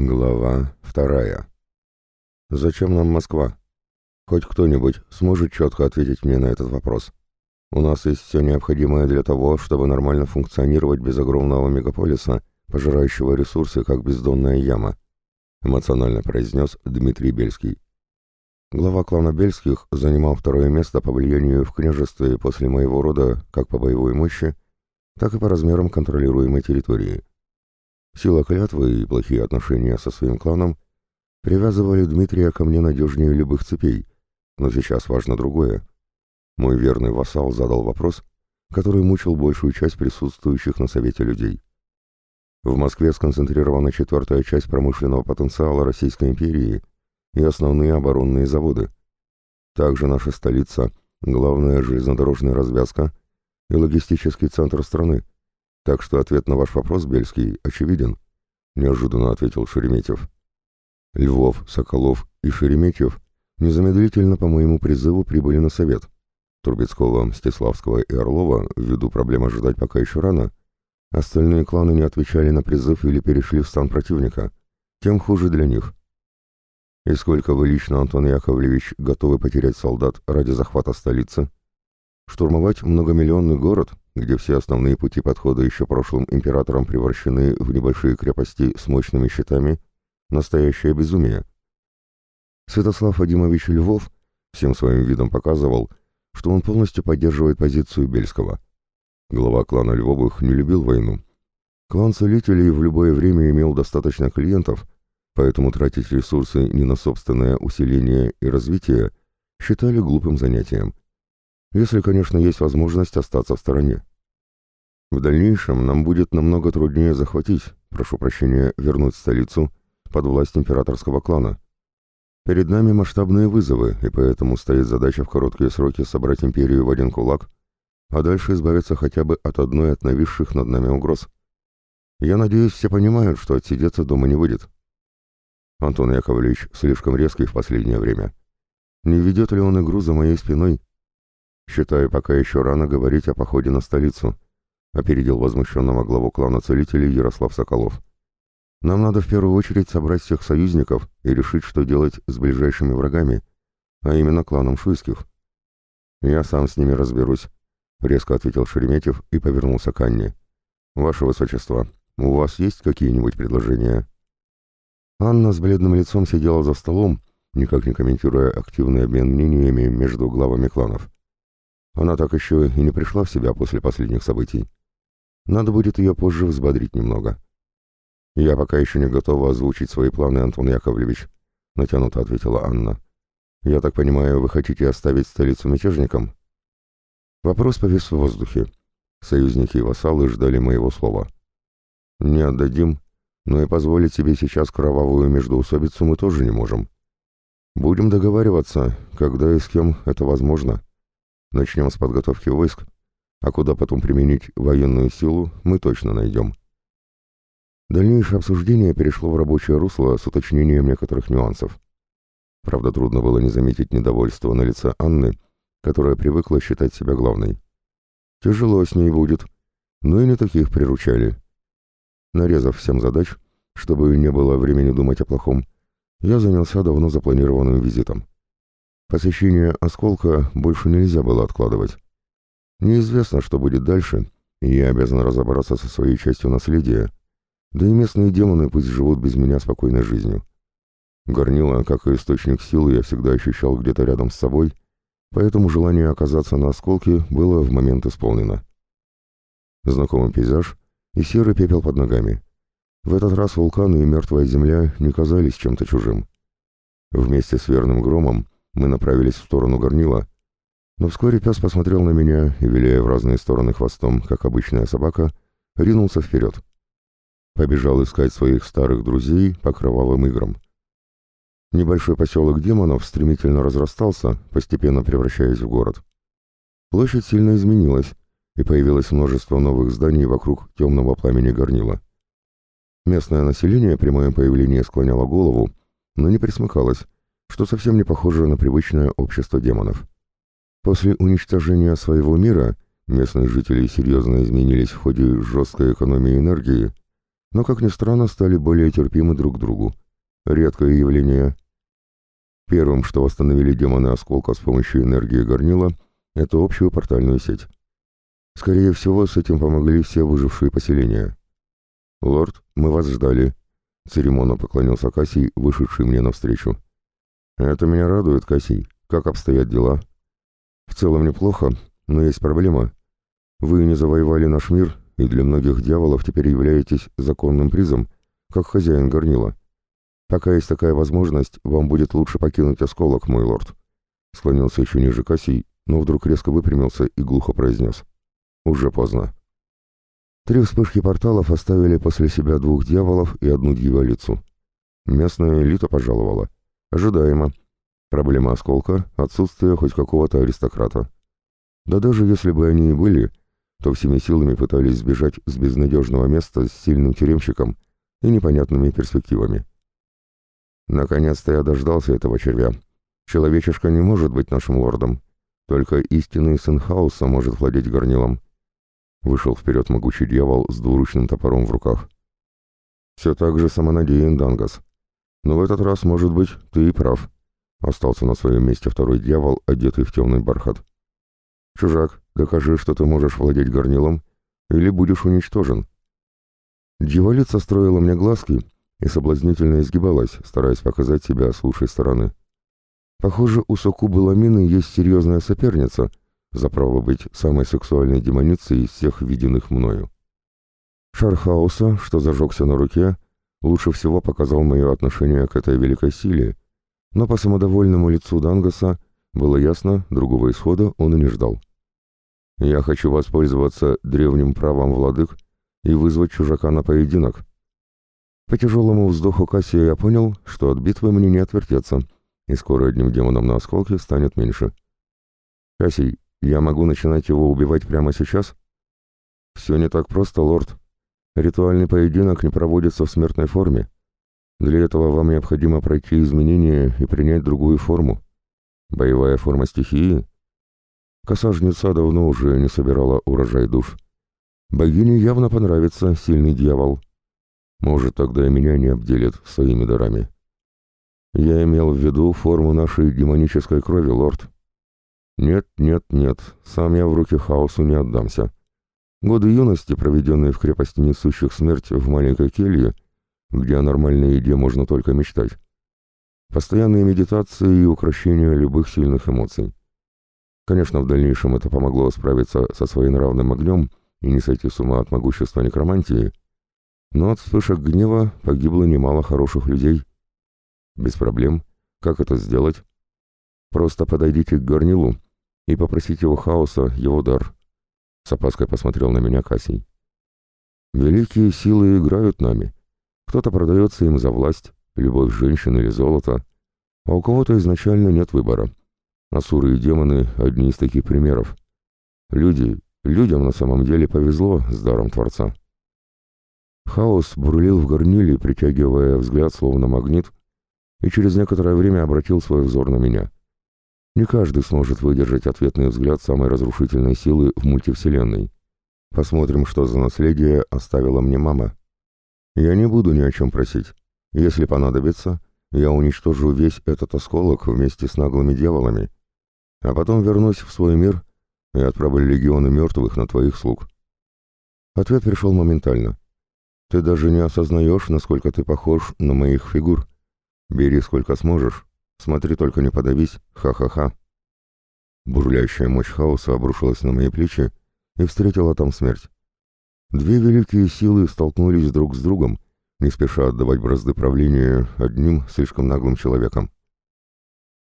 Глава вторая. Зачем нам Москва? Хоть кто-нибудь сможет четко ответить мне на этот вопрос. У нас есть все необходимое для того, чтобы нормально функционировать без огромного мегаполиса, пожирающего ресурсы, как бездонная яма, эмоционально произнес Дмитрий Бельский. Глава клана Бельских занимал второе место по влиянию в княжестве после моего рода как по боевой мощи, так и по размерам контролируемой территории. Сила клятвы и плохие отношения со своим кланом привязывали Дмитрия ко мне надежнее любых цепей, но сейчас важно другое. Мой верный вассал задал вопрос, который мучил большую часть присутствующих на совете людей. В Москве сконцентрирована четвертая часть промышленного потенциала Российской империи и основные оборонные заводы. Также наша столица, главная железнодорожная развязка и логистический центр страны – так что ответ на ваш вопрос, Бельский, очевиден, неожиданно ответил Шереметьев. Львов, Соколов и Шереметьев незамедлительно по моему призыву прибыли на совет. Турбецкого, Мстиславского и Орлова, ввиду проблем ожидать пока еще рано, остальные кланы не отвечали на призыв или перешли в стан противника, тем хуже для них. И сколько вы лично, Антон Яковлевич, готовы потерять солдат ради захвата столицы? Штурмовать многомиллионный город, где все основные пути подхода еще прошлым императором превращены в небольшие крепости с мощными щитами, настоящее безумие. Святослав Вадимович Львов всем своим видом показывал, что он полностью поддерживает позицию Бельского. Глава клана Львовых не любил войну. Клан целителей в любое время имел достаточно клиентов, поэтому тратить ресурсы не на собственное усиление и развитие считали глупым занятием если, конечно, есть возможность остаться в стороне. В дальнейшем нам будет намного труднее захватить, прошу прощения, вернуть столицу под власть императорского клана. Перед нами масштабные вызовы, и поэтому стоит задача в короткие сроки собрать империю в один кулак, а дальше избавиться хотя бы от одной от нависших над нами угроз. Я надеюсь, все понимают, что отсидеться дома не выйдет. Антон Яковлевич слишком резкий в последнее время. Не ведет ли он игру за моей спиной, Считаю, пока еще рано говорить о походе на столицу, опередил возмущенного главу клана целителей Ярослав Соколов. Нам надо в первую очередь собрать всех союзников и решить, что делать с ближайшими врагами, а именно кланом Шуйских. Я сам с ними разберусь, резко ответил Шереметьев и повернулся к Анне. Ваше Высочество, у вас есть какие-нибудь предложения? Анна с бледным лицом сидела за столом, никак не комментируя активный обмен мнениями между главами кланов. Она так еще и не пришла в себя после последних событий. Надо будет ее позже взбодрить немного. «Я пока еще не готова озвучить свои планы, Антон Яковлевич», — натянуто ответила Анна. «Я так понимаю, вы хотите оставить столицу мятежникам?» Вопрос повис в воздухе. Союзники и вассалы ждали моего слова. «Не отдадим, но и позволить себе сейчас кровавую междоусобицу мы тоже не можем. Будем договариваться, когда и с кем это возможно». Начнем с подготовки войск, а куда потом применить военную силу, мы точно найдем. Дальнейшее обсуждение перешло в рабочее русло с уточнением некоторых нюансов. Правда, трудно было не заметить недовольство на лице Анны, которая привыкла считать себя главной. Тяжело с ней будет, но и не таких приручали. Нарезав всем задач, чтобы не было времени думать о плохом, я занялся давно запланированным визитом. Посещение осколка больше нельзя было откладывать. Неизвестно, что будет дальше, и я обязан разобраться со своей частью наследия, да и местные демоны пусть живут без меня спокойной жизнью. Горнило, как и источник силы, я всегда ощущал где-то рядом с собой, поэтому желание оказаться на осколке было в момент исполнено. Знакомый пейзаж и серый пепел под ногами. В этот раз вулканы и мертвая земля не казались чем-то чужим. Вместе с верным громом мы направились в сторону горнила, но вскоре пес посмотрел на меня и, виляя в разные стороны хвостом, как обычная собака, ринулся вперед. Побежал искать своих старых друзей по кровавым играм. Небольшой поселок демонов стремительно разрастался, постепенно превращаясь в город. Площадь сильно изменилась, и появилось множество новых зданий вокруг темного пламени горнила. Местное население при моем появлении склоняло голову, но не присмыкалось, что совсем не похоже на привычное общество демонов. После уничтожения своего мира местные жители серьезно изменились в ходе жесткой экономии энергии, но, как ни странно, стали более терпимы друг к другу. Редкое явление. Первым, что восстановили демоны осколка с помощью энергии горнила, это общую портальную сеть. Скорее всего, с этим помогли все выжившие поселения. «Лорд, мы вас ждали», — церемонно поклонился Кассий, вышедший мне навстречу. «Это меня радует, Кассий. Как обстоят дела?» «В целом неплохо, но есть проблема. Вы не завоевали наш мир, и для многих дьяволов теперь являетесь законным призом, как хозяин горнила. Пока есть такая возможность, вам будет лучше покинуть осколок, мой лорд». Склонился еще ниже Кассий, но вдруг резко выпрямился и глухо произнес. «Уже поздно». Три вспышки порталов оставили после себя двух дьяволов и одну дьяволицу. Местная элита пожаловала. Ожидаемо. Проблема осколка — отсутствие хоть какого-то аристократа. Да даже если бы они и были, то всеми силами пытались сбежать с безнадежного места с сильным тюремщиком и непонятными перспективами. Наконец-то я дождался этого червя. Человечишка не может быть нашим лордом. Только истинный сын хаоса может владеть горнилом. Вышел вперед могучий дьявол с двуручным топором в руках. «Все так же самонадеян, Дангас. Но в этот раз, может быть, ты и прав». Остался на своем месте второй дьявол, одетый в темный бархат. «Чужак, докажи, что ты можешь владеть горнилом, или будешь уничтожен». Дьяволица строила мне глазки и соблазнительно изгибалась, стараясь показать себя с лучшей стороны. Похоже, у Сокубы Ламины есть серьезная соперница — за право быть самой сексуальной демоницей из всех виденных мною. Шар хаоса, что зажегся на руке, лучше всего показал мое отношение к этой великой силе, но по самодовольному лицу Дангаса было ясно, другого исхода он и не ждал. «Я хочу воспользоваться древним правом владык и вызвать чужака на поединок». По тяжелому вздоху Кассия я понял, что от битвы мне не отвертеться, и скоро одним демоном на осколке станет меньше. «Кассий, я могу начинать его убивать прямо сейчас? Все не так просто, лорд. Ритуальный поединок не проводится в смертной форме. Для этого вам необходимо пройти изменения и принять другую форму. Боевая форма стихии? Коса давно уже не собирала урожай душ. Богине явно понравится сильный дьявол. Может, тогда и меня не обделят своими дарами. Я имел в виду форму нашей демонической крови, лорд. Нет, нет, нет, сам я в руки хаосу не отдамся. Годы юности, проведенные в крепости несущих смерть в маленькой келье, где о нормальной еде можно только мечтать. Постоянные медитации и укращение любых сильных эмоций. Конечно, в дальнейшем это помогло справиться со своим нравным огнем и не сойти с ума от могущества некромантии, но от вспышек гнева погибло немало хороших людей. Без проблем. Как это сделать? Просто подойдите к горнилу и попросить его хаоса, его дар. С опаской посмотрел на меня Кассий. Великие силы играют нами. Кто-то продается им за власть, любовь женщин или золото, а у кого-то изначально нет выбора. Асуры и демоны — одни из таких примеров. Люди, людям на самом деле повезло с даром Творца. Хаос бурлил в горниле, притягивая взгляд словно магнит, и через некоторое время обратил свой взор на меня — не каждый сможет выдержать ответный взгляд самой разрушительной силы в мультивселенной. Посмотрим, что за наследие оставила мне мама. Я не буду ни о чем просить. Если понадобится, я уничтожу весь этот осколок вместе с наглыми дьяволами, а потом вернусь в свой мир и отправлю легионы мертвых на твоих слуг. Ответ пришел моментально. Ты даже не осознаешь, насколько ты похож на моих фигур. Бери сколько сможешь, Смотри, только не подавись, ха-ха-ха. Бурлящая мощь хаоса обрушилась на мои плечи и встретила там смерть. Две великие силы столкнулись друг с другом, не спеша отдавать бразды правления одним слишком наглым человеком.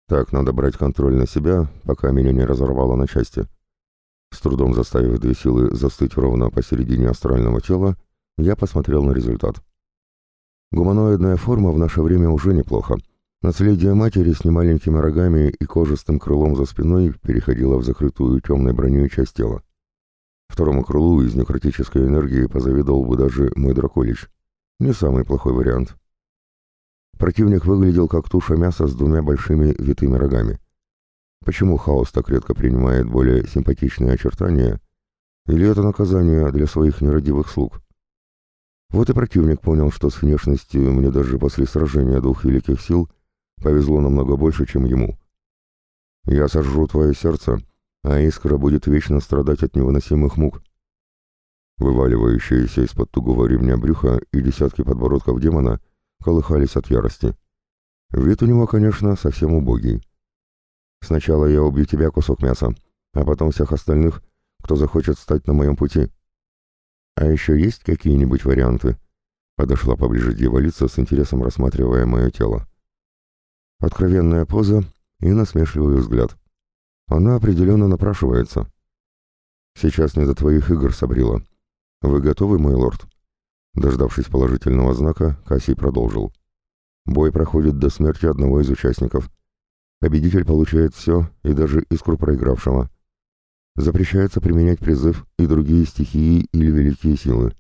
Так, надо брать контроль на себя, пока меня не разорвало на части. С трудом заставив две силы застыть ровно посередине астрального тела, я посмотрел на результат. Гуманоидная форма в наше время уже неплохо, Наследие матери с немаленькими рогами и кожистым крылом за спиной переходило в закрытую темной броней часть тела. Второму крылу из некротической энергии позавидовал бы даже мой Драколич. Не самый плохой вариант. Противник выглядел как туша мяса с двумя большими витыми рогами. Почему хаос так редко принимает более симпатичные очертания? Или это наказание для своих нерадивых слуг? Вот и противник понял, что с внешностью мне даже после сражения двух великих сил повезло намного больше, чем ему. Я сожру твое сердце, а искра будет вечно страдать от невыносимых мук. Вываливающиеся из-под тугого ремня брюха и десятки подбородков демона колыхались от ярости. Вид у него, конечно, совсем убогий. Сначала я убью тебя, кусок мяса, а потом всех остальных, кто захочет стать на моем пути. А еще есть какие-нибудь варианты? Подошла поближе дьяволица с интересом рассматривая мое тело. Откровенная поза и насмешливый взгляд. Она определенно напрашивается. Сейчас не до твоих игр, Сабрила. Вы готовы, мой лорд? Дождавшись положительного знака, Кассий продолжил. Бой проходит до смерти одного из участников. Победитель получает все, и даже искру проигравшего. Запрещается применять призыв и другие стихии или великие силы.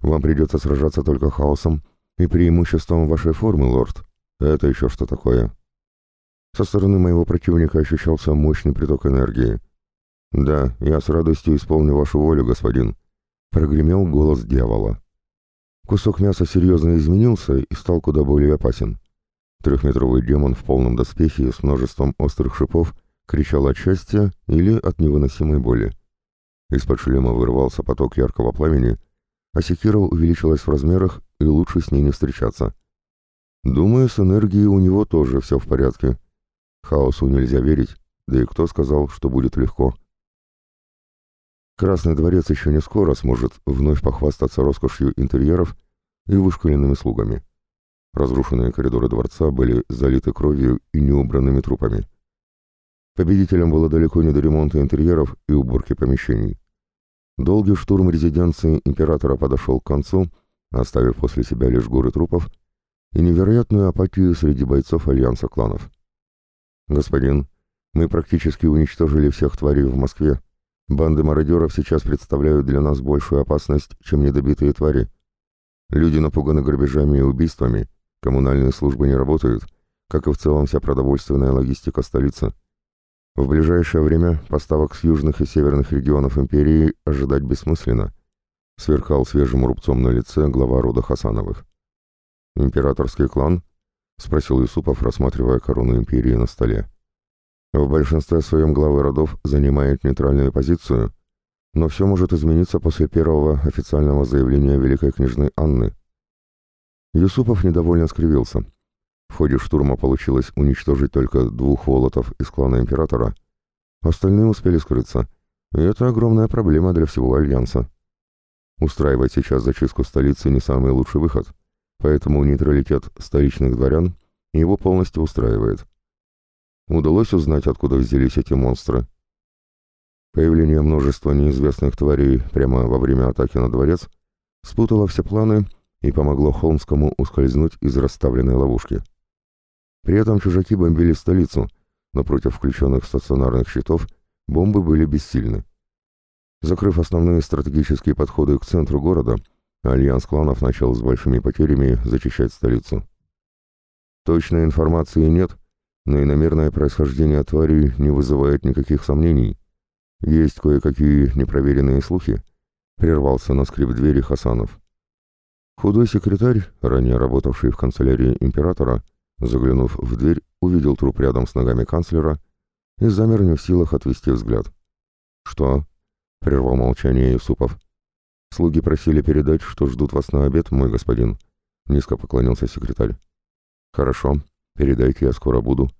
Вам придется сражаться только хаосом и преимуществом вашей формы, лорд. Это еще что такое? Со стороны моего противника ощущался мощный приток энергии. «Да, я с радостью исполню вашу волю, господин», — прогремел голос дьявола. Кусок мяса серьезно изменился и стал куда более опасен. Трехметровый демон в полном доспехе с множеством острых шипов кричал от счастья или от невыносимой боли. Из-под шлема вырвался поток яркого пламени, а секира увеличилась в размерах, и лучше с ней не встречаться. Думаю, с энергией у него тоже все в порядке. Хаосу нельзя верить, да и кто сказал, что будет легко. Красный дворец еще не скоро сможет вновь похвастаться роскошью интерьеров и вышкаленными слугами. Разрушенные коридоры дворца были залиты кровью и неубранными трупами. Победителям было далеко не до ремонта интерьеров и уборки помещений. Долгий штурм резиденции императора подошел к концу, оставив после себя лишь горы трупов и невероятную апатию среди бойцов Альянса кланов. «Господин, мы практически уничтожили всех тварей в Москве», Банды мародеров сейчас представляют для нас большую опасность, чем недобитые твари. Люди напуганы грабежами и убийствами, коммунальные службы не работают, как и в целом вся продовольственная логистика столицы. В ближайшее время поставок с южных и северных регионов империи ожидать бессмысленно, сверкал свежим рубцом на лице глава рода Хасановых. «Императорский клан?» — спросил Юсупов, рассматривая корону империи на столе. В большинстве своем главы родов занимает нейтральную позицию, но все может измениться после первого официального заявления великой княжны Анны. Юсупов недовольно скривился. В ходе штурма получилось уничтожить только двух волотов из клана Императора. Остальные успели скрыться, и это огромная проблема для всего Альянса. Устраивать сейчас зачистку столицы не самый лучший выход, поэтому нейтралитет столичных дворян его полностью устраивает. Удалось узнать, откуда взялись эти монстры. Появление множества неизвестных тварей прямо во время атаки на дворец спутало все планы и помогло Холмскому ускользнуть из расставленной ловушки. При этом чужаки бомбили столицу, но против включенных стационарных щитов бомбы были бессильны. Закрыв основные стратегические подходы к центру города, альянс кланов начал с большими потерями зачищать столицу. Точной информации нет, но иномерное происхождение твари не вызывает никаких сомнений. Есть кое-какие непроверенные слухи. Прервался на скрип двери Хасанов. Худой секретарь, ранее работавший в канцелярии императора, заглянув в дверь, увидел труп рядом с ногами канцлера и замер не в силах отвести взгляд. «Что?» — прервал молчание Юсупов. «Слуги просили передать, что ждут вас на обед, мой господин», — низко поклонился секретарь. «Хорошо, передайте, я скоро буду»,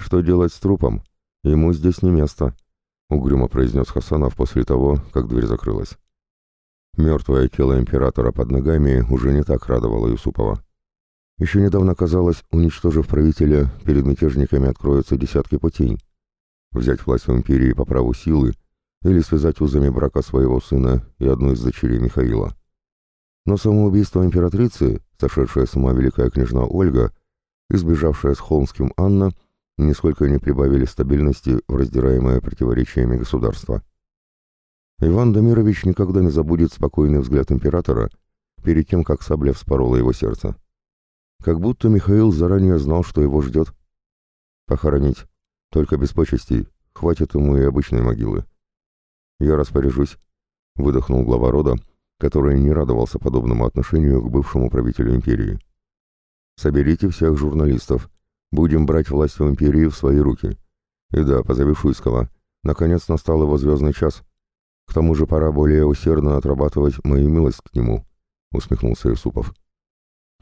«Что делать с трупом? Ему здесь не место», — угрюмо произнес Хасанов после того, как дверь закрылась. Мертвое тело императора под ногами уже не так радовало Юсупова. Еще недавно казалось, уничтожив правителя, перед мятежниками откроются десятки путей. Взять власть в империи по праву силы или связать узами брака своего сына и одну из дочерей Михаила. Но самоубийство императрицы, сошедшая с ума великая княжна Ольга, избежавшая с Холмским Анна — нисколько не прибавили стабильности в раздираемое противоречиями государства. Иван Дамирович никогда не забудет спокойный взгляд императора перед тем, как сабля вспорола его сердце. Как будто Михаил заранее знал, что его ждет. Похоронить. Только без почестей. Хватит ему и обычной могилы. Я распоряжусь, выдохнул глава рода, который не радовался подобному отношению к бывшему правителю империи. «Соберите всех журналистов. Будем брать власть в империи в свои руки. И да, позови Шуйского. Наконец настал его звездный час. К тому же пора более усердно отрабатывать мою милость к нему», — усмехнулся Исупов.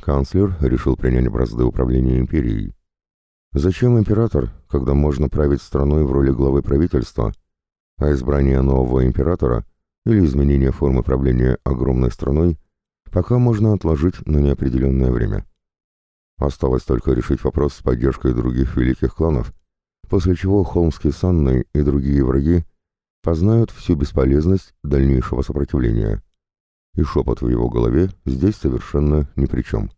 Канцлер решил принять бразды управления империей. Зачем император, когда можно править страной в роли главы правительства, а избрание нового императора или изменение формы правления огромной страной пока можно отложить на неопределенное время. Осталось только решить вопрос с поддержкой других великих кланов, после чего Холмский с Анной и другие враги познают всю бесполезность дальнейшего сопротивления. И шепот в его голове здесь совершенно ни при чем.